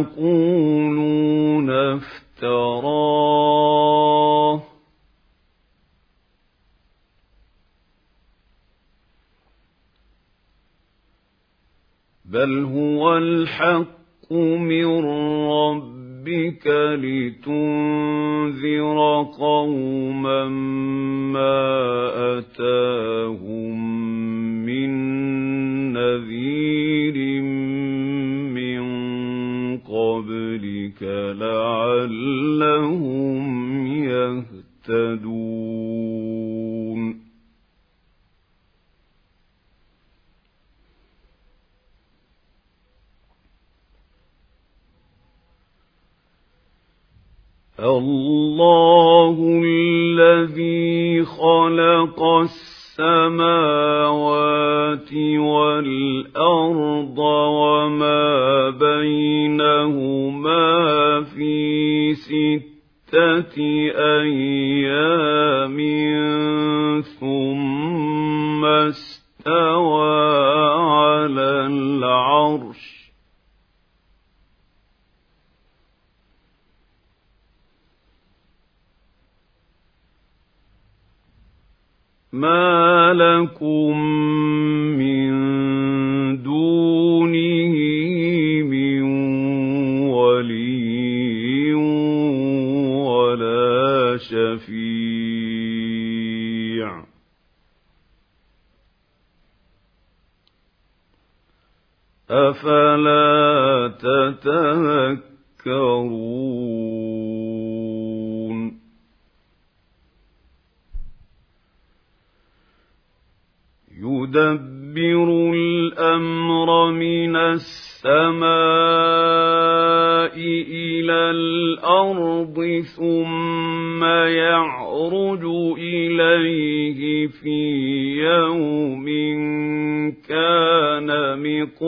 يقولون افتراه. بل هو الحق من ربك لتنذر قوما ما أتاهم بينهما في ستة أيام ثم استوى شفيع أفلا تتذكرون؟ يدبر الأمر من السماء إلى الأرض ثم يعرج إليه في يوم كان مقداره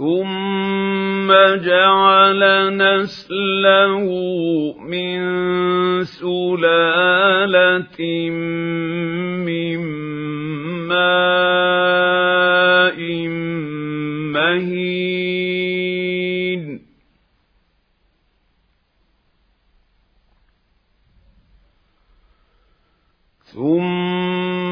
ثم جعل نسله من سلالة من ماء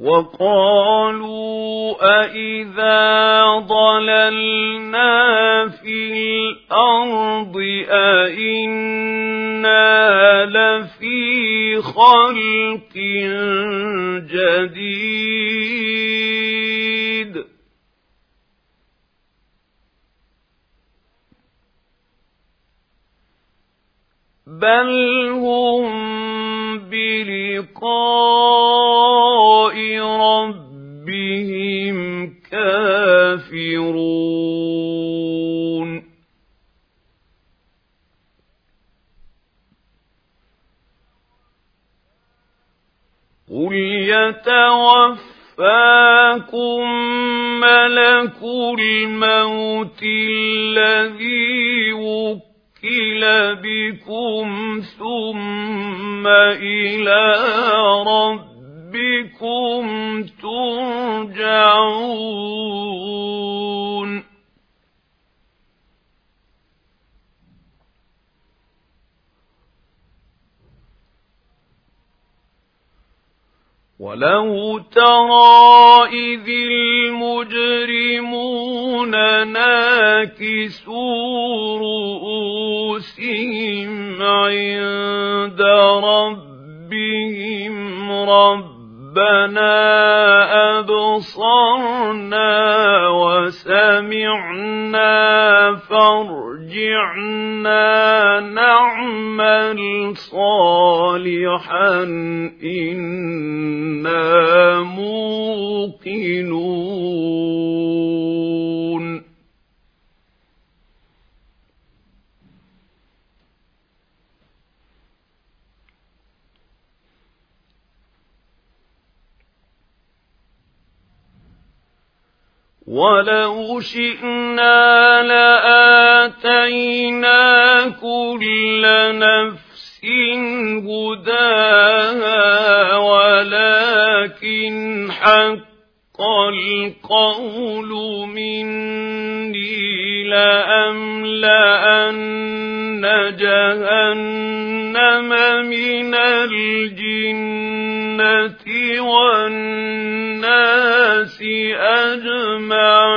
وقالوا أإذا ضللنا في الأرض أإنا لفي خلق جديد بل هم بلقاء ربهم كافرون قل يتوفاكم ملك الموت الذي بكم ثم إلى ربكم ترجعون. ولو ترى إذ المجرمون رؤوسهم عند ربهم ربنا أبصرنا وسمعنا فارجعنا نعمل صالحا إنا ولو شئنا لآتينا كل نفس هداها ولكن حق القول مني لأملأن جهنم من الجنة والناس أجمعين.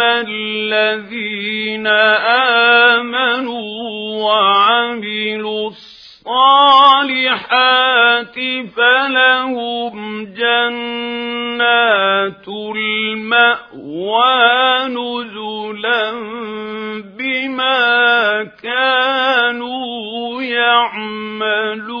أما الذين آمنوا وعملوا الصالحات فلهم جنات المأوى نزلا بما كانوا يعملون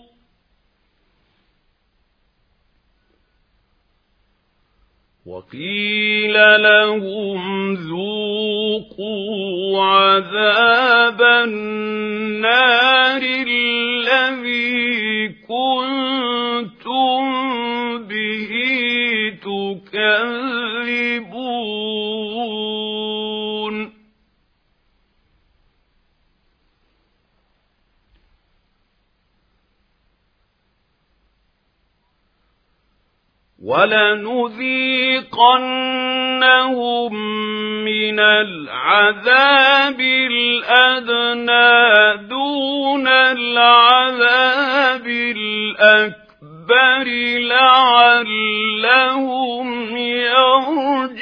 وقيل لهم ذوقوا عذاب النار الذي كنتم به تكذبون. ولنذيقنهم من العذاب الأدنى دون العذاب الأكبر لعلهم يرجعون.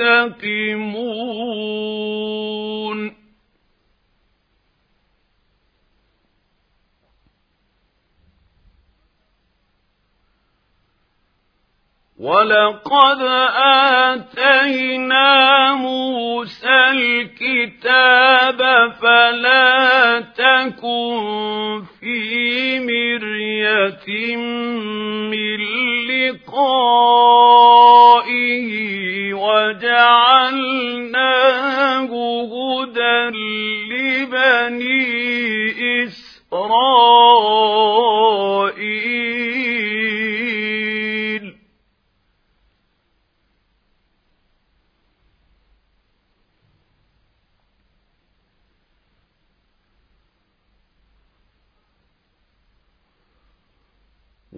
منتقمون ولقد آتينا موسى الكتاب فلا تكن في مرية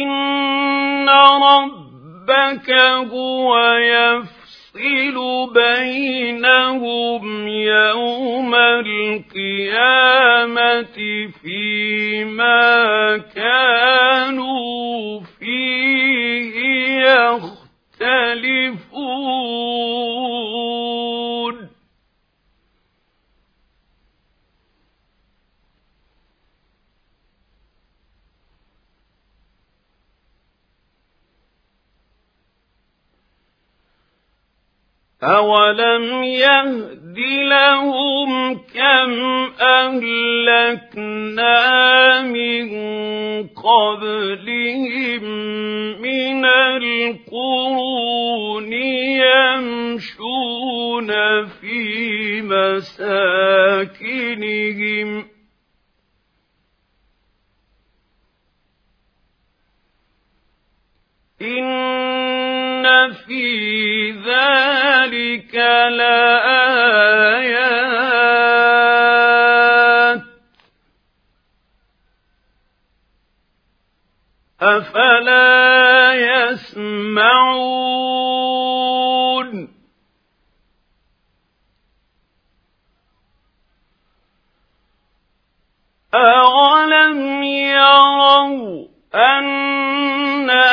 إن ربك هو يفصل بينهم يوم القيامة فيما كانوا فيه يختلفون أولم يهد لهم كم أهلكنا من قبلهم من القرون يمشون في مساكنهم إن في ذلك لآيات أفلا يسمعون أولم يروا أنا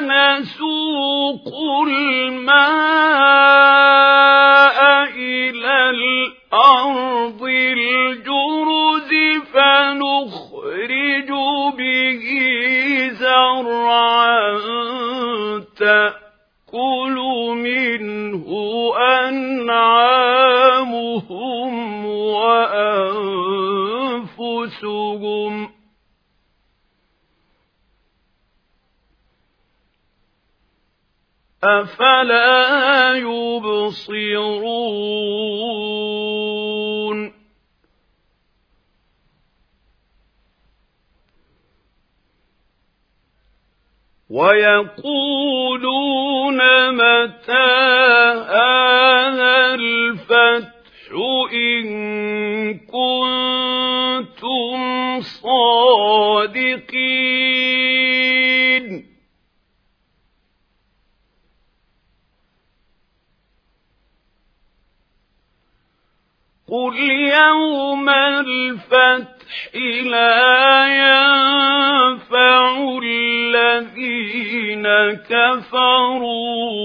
نسوق الماء الأرض الجرز فنخرج به زرعا تأكل منه أنعامهم وأنفسهم. أفلا يبصرون؟ ويقولون متى هذا الفتح إن كنتم صادقين؟ قل يوم الفتح لا ينفع الذين كفروا.